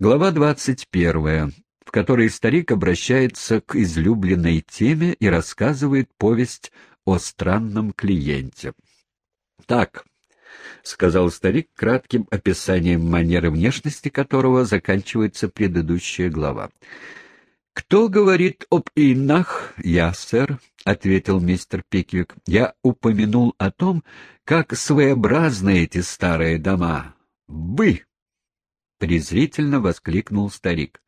Глава двадцать первая, в которой старик обращается к излюбленной теме и рассказывает повесть о странном клиенте. «Так», — сказал старик кратким описанием манеры внешности которого заканчивается предыдущая глава. «Кто говорит об инах?» «Я, сэр», — ответил мистер Пиквик. «Я упомянул о том, как своеобразны эти старые дома. Вы!» Презрительно воскликнул старик.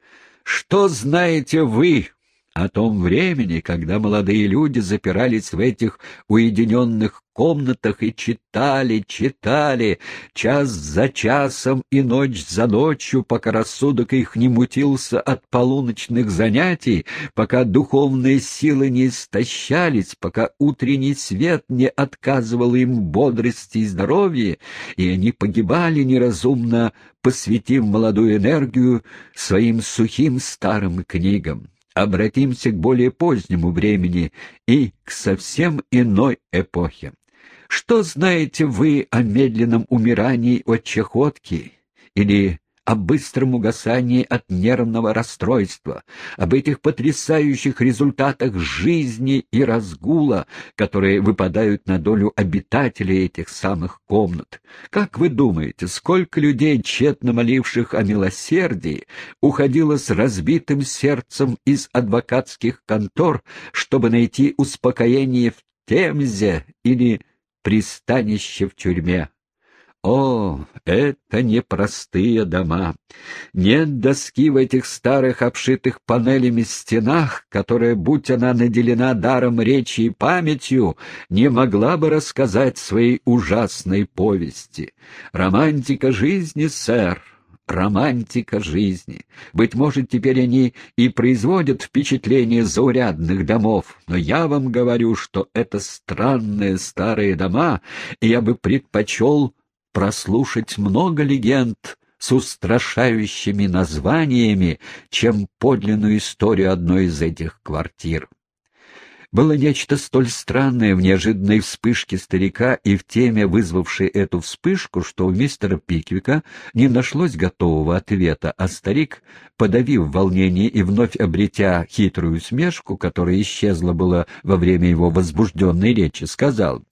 Что знаете вы о том времени, когда молодые люди запирались в этих уединенных комнатах и читали, читали, час за часом и ночь за ночью, пока рассудок их не мутился от полуночных занятий, пока духовные силы не истощались, пока утренний свет не отказывал им бодрости и здоровья, и они погибали неразумно, посвятив молодую энергию своим сухим старым книгам обратимся к более позднему времени и к совсем иной эпохе. Что знаете вы о медленном умирании от чехотки или о быстром угасании от нервного расстройства, об этих потрясающих результатах жизни и разгула, которые выпадают на долю обитателей этих самых комнат. Как вы думаете, сколько людей, тщетно моливших о милосердии, уходило с разбитым сердцем из адвокатских контор, чтобы найти успокоение в Темзе или пристанище в тюрьме? О, это непростые дома. Нет доски в этих старых обшитых панелями стенах, которая, будь она наделена даром речи и памятью, не могла бы рассказать своей ужасной повести. Романтика жизни, сэр, романтика жизни. Быть может, теперь они и производят впечатление заурядных домов, но я вам говорю, что это странные старые дома, и я бы предпочел прослушать много легенд с устрашающими названиями, чем подлинную историю одной из этих квартир. Было нечто столь странное в неожиданной вспышке старика и в теме, вызвавшей эту вспышку, что у мистера Пиквика не нашлось готового ответа, а старик, подавив волнение и вновь обретя хитрую смешку, которая исчезла была во время его возбужденной речи, сказал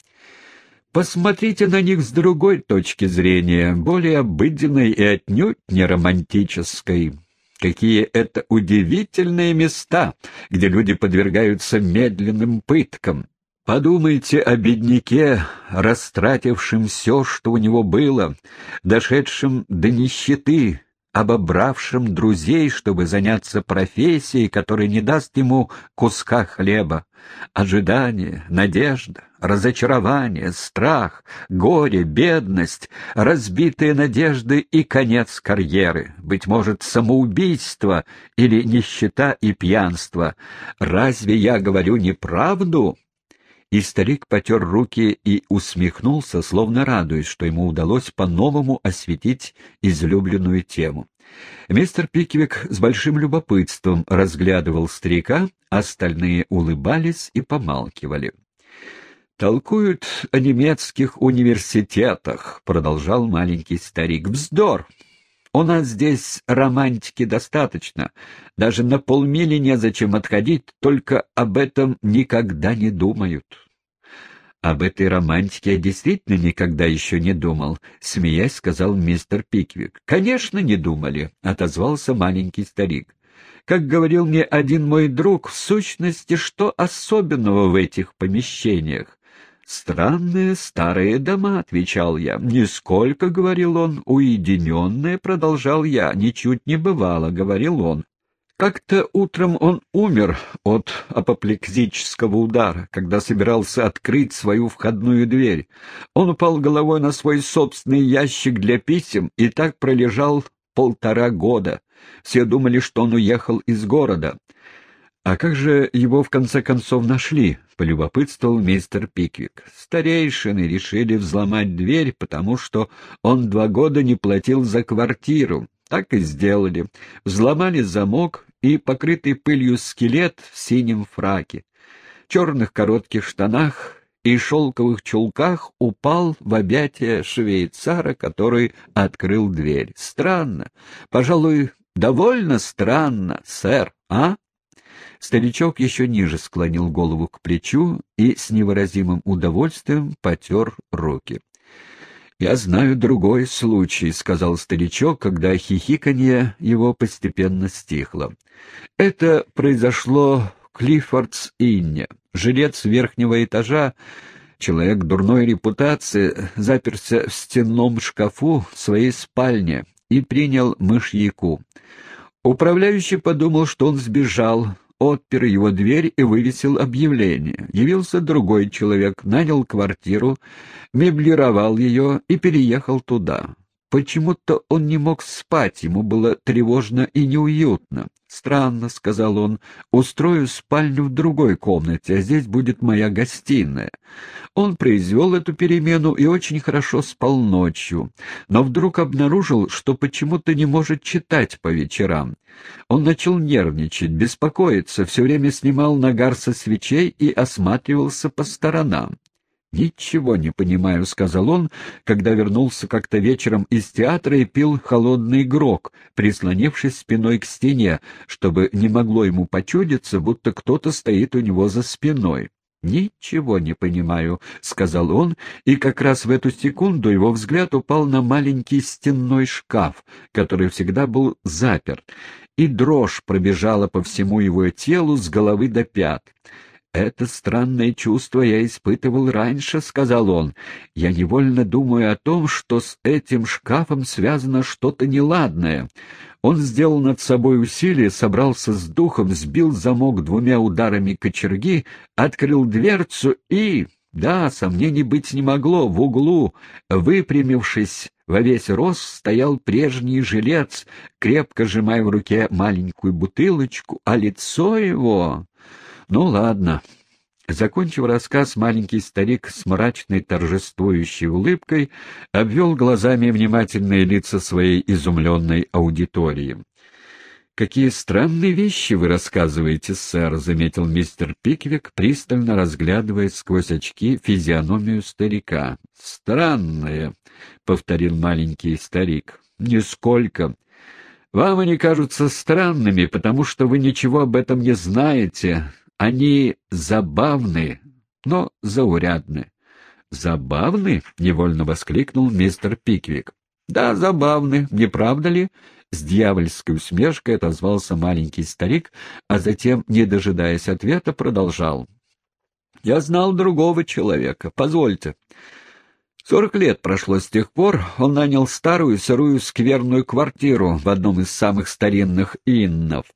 Посмотрите на них с другой точки зрения, более обыденной и отнюдь не романтической. Какие это удивительные места, где люди подвергаются медленным пыткам. Подумайте о бедняке, растратившем все, что у него было, дошедшем до нищеты, обобравшим друзей, чтобы заняться профессией, которая не даст ему куска хлеба. Ожидание, надежда, разочарование, страх, горе, бедность, разбитые надежды и конец карьеры, быть может, самоубийство или нищета и пьянство. Разве я говорю неправду? И старик потер руки и усмехнулся, словно радуясь, что ему удалось по-новому осветить излюбленную тему. Мистер Пиквик с большим любопытством разглядывал старика, остальные улыбались и помалкивали. «Толкуют о немецких университетах», — продолжал маленький старик. «Вздор! У нас здесь романтики достаточно. Даже на полмили незачем отходить, только об этом никогда не думают. Об этой романтике я действительно никогда еще не думал, смеясь, сказал мистер Пиквик. Конечно, не думали, отозвался маленький старик. Как говорил мне один мой друг, в сущности, что особенного в этих помещениях? «Странные старые дома», — отвечал я. «Нисколько», — говорил он, — «уединенные», — продолжал я. «Ничуть не бывало», — говорил он. Как-то утром он умер от апоплексического удара, когда собирался открыть свою входную дверь. Он упал головой на свой собственный ящик для писем и так пролежал полтора года. Все думали, что он уехал из города. «А как же его в конце концов нашли?» — полюбопытствовал мистер Пиквик. «Старейшины решили взломать дверь, потому что он два года не платил за квартиру. Так и сделали. Взломали замок и покрытый пылью скелет в синем фраке, черных коротких штанах и шелковых чулках упал в объятия швейцара, который открыл дверь. Странно. Пожалуй, Довольно странно, сэр, а? Старичок еще ниже склонил голову к плечу и с невыразимым удовольствием потер руки. «Я знаю другой случай», — сказал старичок, когда хихиканье его постепенно стихло. «Это произошло в Клиффордс-Инне. Жилец верхнего этажа, человек дурной репутации, заперся в стенном шкафу в своей спальне и принял мышьяку. Управляющий подумал, что он сбежал, отпер его дверь и вывесил объявление. Явился другой человек, нанял квартиру, меблировал ее и переехал туда. Почему-то он не мог спать, ему было тревожно и неуютно. «Странно», — сказал он, — «устрою спальню в другой комнате, а здесь будет моя гостиная». Он произвел эту перемену и очень хорошо спал ночью, но вдруг обнаружил, что почему-то не может читать по вечерам. Он начал нервничать, беспокоиться, все время снимал нагар со свечей и осматривался по сторонам. «Ничего не понимаю», — сказал он, когда вернулся как-то вечером из театра и пил холодный грок, прислонившись спиной к стене, чтобы не могло ему почудиться, будто кто-то стоит у него за спиной. «Ничего не понимаю», — сказал он, и как раз в эту секунду его взгляд упал на маленький стенной шкаф, который всегда был заперт, и дрожь пробежала по всему его телу с головы до пят. «Это странное чувство я испытывал раньше», — сказал он. «Я невольно думаю о том, что с этим шкафом связано что-то неладное». Он сделал над собой усилие, собрался с духом, сбил замок двумя ударами кочерги, открыл дверцу и... Да, сомнений быть не могло. В углу, выпрямившись во весь рост, стоял прежний жилец, крепко сжимая в руке маленькую бутылочку, а лицо его... Ну, ладно. Закончив рассказ, маленький старик с мрачной торжествующей улыбкой обвел глазами внимательные лица своей изумленной аудитории. «Какие странные вещи вы рассказываете, сэр», — заметил мистер Пиквик, пристально разглядывая сквозь очки физиономию старика. «Странные», — повторил маленький старик. «Нисколько. Вам они кажутся странными, потому что вы ничего об этом не знаете, они забавны, но заурядны. «Забавны?» — невольно воскликнул мистер Пиквик. «Да, забавны, не правда ли?» С дьявольской усмешкой отозвался маленький старик, а затем, не дожидаясь ответа, продолжал. «Я знал другого человека. Позвольте. Сорок лет прошло с тех пор, он нанял старую сырую скверную квартиру в одном из самых старинных иннов,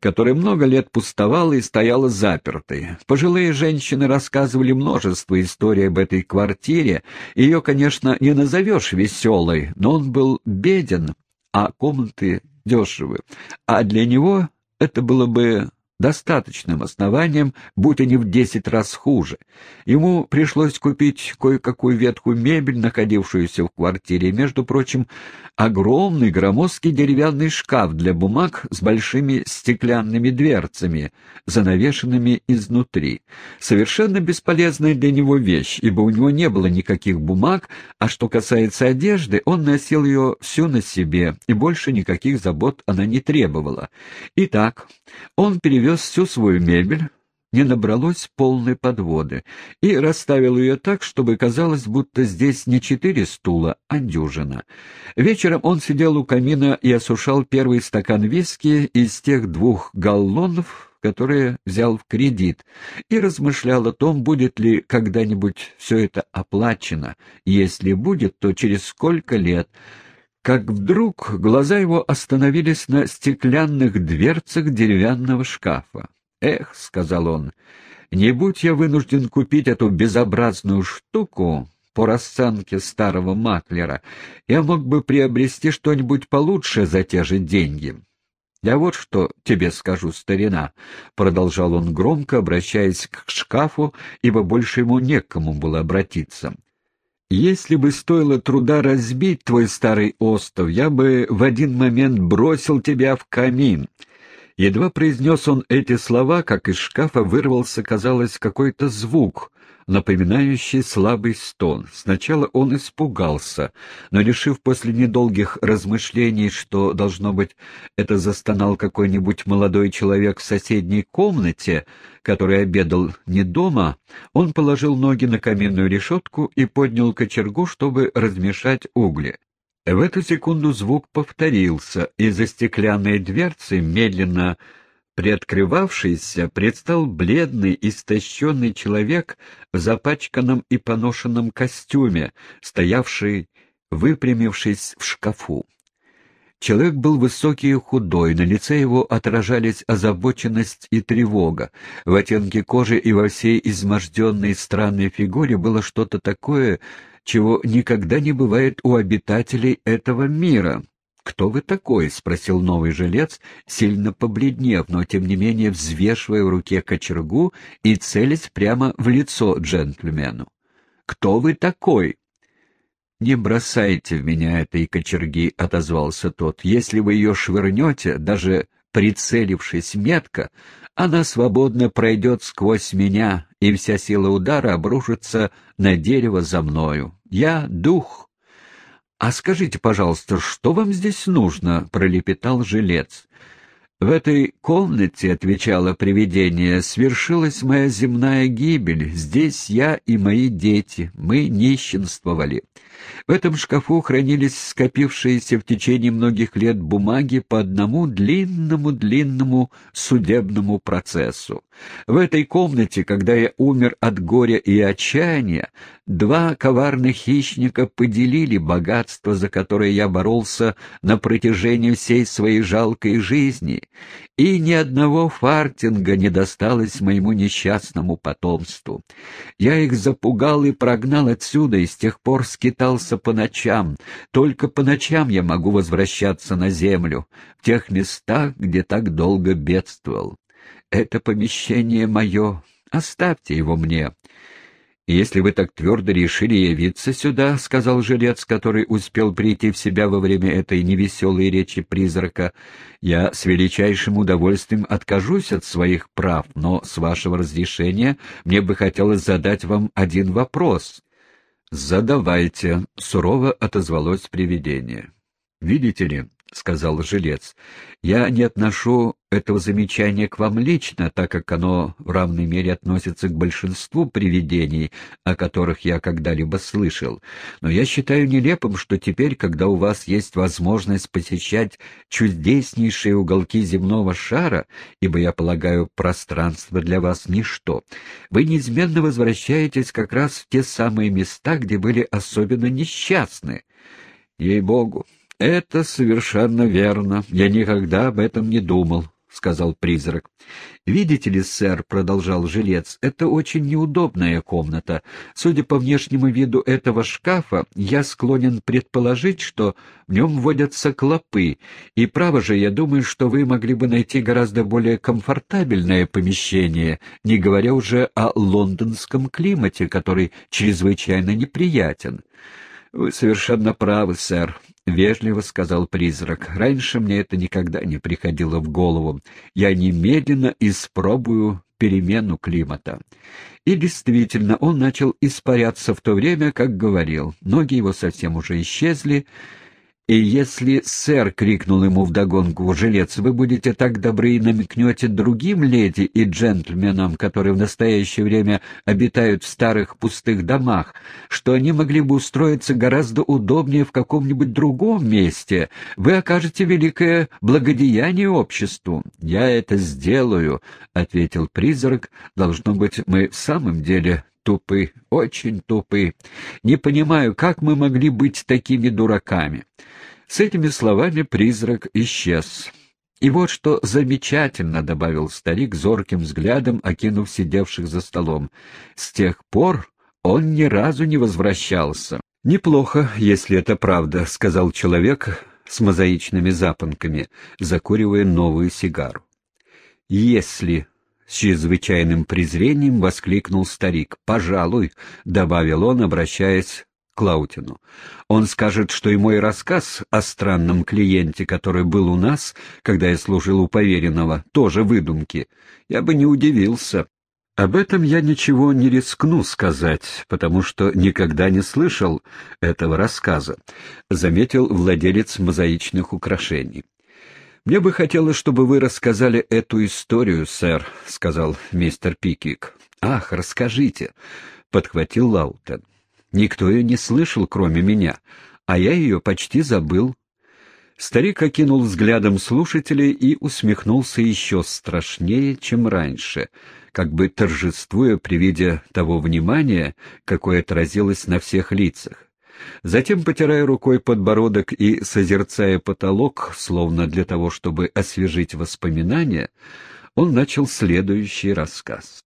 которая много лет пустовала и стояла запертой. Пожилые женщины рассказывали множество историй об этой квартире, ее, конечно, не назовешь веселой, но он был беден, а комнаты дешевы, а для него это было бы достаточным основанием, будь они в десять раз хуже. Ему пришлось купить кое-какую ветхую мебель, находившуюся в квартире, между прочим, огромный громоздкий деревянный шкаф для бумаг с большими стеклянными дверцами, занавешенными изнутри. Совершенно бесполезная для него вещь, ибо у него не было никаких бумаг, а что касается одежды, он носил ее всю на себе, и больше никаких забот она не требовала. Итак, он перевел привез всю свою мебель, не набралось полной подводы, и расставил ее так, чтобы казалось, будто здесь не четыре стула, а дюжина. Вечером он сидел у камина и осушал первый стакан виски из тех двух галлонов, которые взял в кредит, и размышлял о том, будет ли когда-нибудь все это оплачено, если будет, то через сколько лет — как вдруг глаза его остановились на стеклянных дверцах деревянного шкафа. «Эх», — сказал он, — «не будь я вынужден купить эту безобразную штуку по расценке старого маклера, я мог бы приобрести что-нибудь получше за те же деньги». «Я вот что тебе скажу, старина», — продолжал он громко, обращаясь к шкафу, ибо больше ему некому было обратиться. Если бы стоило труда разбить твой старый остров, я бы в один момент бросил тебя в камин. Едва произнес он эти слова, как из шкафа вырвался, казалось, какой-то звук, напоминающий слабый стон. Сначала он испугался, но, решив после недолгих размышлений, что, должно быть, это застонал какой-нибудь молодой человек в соседней комнате, который обедал не дома, он положил ноги на каминную решетку и поднял кочергу, чтобы размешать угли. В эту секунду звук повторился, и за стеклянной дверцей, медленно приоткрывавшийся, предстал бледный, истощенный человек в запачканном и поношенном костюме, стоявший, выпрямившись в шкафу. Человек был высокий и худой, на лице его отражались озабоченность и тревога. В оттенке кожи и во всей изможденной странной фигуре было что-то такое, чего никогда не бывает у обитателей этого мира. «Кто вы такой?» — спросил новый жилец, сильно побледнев, но тем не менее взвешивая в руке кочергу и целясь прямо в лицо джентльмену. «Кто вы такой?» «Не бросайте в меня этой кочерги», — отозвался тот. «Если вы ее швырнете, даже прицелившись метко, она свободно пройдет сквозь меня, и вся сила удара обрушится на дерево за мною. Я — дух». «А скажите, пожалуйста, что вам здесь нужно?» — пролепетал жилец. «В этой комнате, — отвечало привидение, — свершилась моя земная гибель. Здесь я и мои дети. Мы нищенствовали. В этом шкафу хранились скопившиеся в течение многих лет бумаги по одному длинному-длинному судебному процессу. В этой комнате, когда я умер от горя и отчаяния, два коварных хищника поделили богатство, за которое я боролся на протяжении всей своей жалкой жизни, и ни одного фартинга не досталось моему несчастному потомству. Я их запугал и прогнал отсюда, и с тех пор скитался по ночам. Только по ночам я могу возвращаться на землю, в тех местах, где так долго бедствовал. Это помещение мое, оставьте его мне. «Если вы так твердо решили явиться сюда, — сказал жилец, который успел прийти в себя во время этой невеселой речи призрака, — я с величайшим удовольствием откажусь от своих прав, но, с вашего разрешения, мне бы хотелось задать вам один вопрос». «Задавайте», — сурово отозвалось привидение. «Видите ли, — сказал жилец. — Я не отношу этого замечания к вам лично, так как оно в равной мере относится к большинству привидений, о которых я когда-либо слышал. Но я считаю нелепым, что теперь, когда у вас есть возможность посещать чудеснейшие уголки земного шара, ибо, я полагаю, пространство для вас — ничто, вы неизменно возвращаетесь как раз в те самые места, где были особенно несчастны. Ей-богу! «Это совершенно верно. Я никогда об этом не думал», — сказал призрак. «Видите ли, сэр», — продолжал жилец, — «это очень неудобная комната. Судя по внешнему виду этого шкафа, я склонен предположить, что в нем водятся клопы, и, право же, я думаю, что вы могли бы найти гораздо более комфортабельное помещение, не говоря уже о лондонском климате, который чрезвычайно неприятен». «Вы совершенно правы, сэр», — вежливо сказал призрак. «Раньше мне это никогда не приходило в голову. Я немедленно испробую перемену климата». И действительно, он начал испаряться в то время, как говорил. Ноги его совсем уже исчезли, и если сэр, — крикнул ему вдогонку жилец, — вы будете так добры и намекнете другим леди и джентльменам, которые в настоящее время обитают в старых пустых домах, что они могли бы устроиться гораздо удобнее в каком-нибудь другом месте, вы окажете великое благодеяние обществу. — Я это сделаю, — ответил призрак. — Должно быть, мы в самом деле тупы, очень тупы. Не понимаю, как мы могли быть такими дураками. С этими словами призрак исчез. «И вот что замечательно», — добавил старик зорким взглядом, окинув сидевших за столом. «С тех пор он ни разу не возвращался». «Неплохо, если это правда», — сказал человек с мозаичными запонками, закуривая новую сигару. «Если...» — с чрезвычайным презрением воскликнул старик. «Пожалуй», — добавил он, обращаясь к Лаутину. «Он скажет, что и мой рассказ о странном клиенте, который был у нас, когда я служил у поверенного, тоже выдумки. Я бы не удивился». Об этом я ничего не рискну сказать, потому что никогда не слышал этого рассказа, заметил владелец мозаичных украшений. Мне бы хотелось, чтобы вы рассказали эту историю, сэр, сказал мистер Пикик. Ах, расскажите, подхватил Лаутен. Никто ее не слышал, кроме меня, а я ее почти забыл. Старик окинул взглядом слушателей и усмехнулся еще страшнее, чем раньше, как бы торжествуя при виде того внимания, какое отразилось на всех лицах. Затем, потирая рукой подбородок и созерцая потолок, словно для того, чтобы освежить воспоминания, он начал следующий рассказ.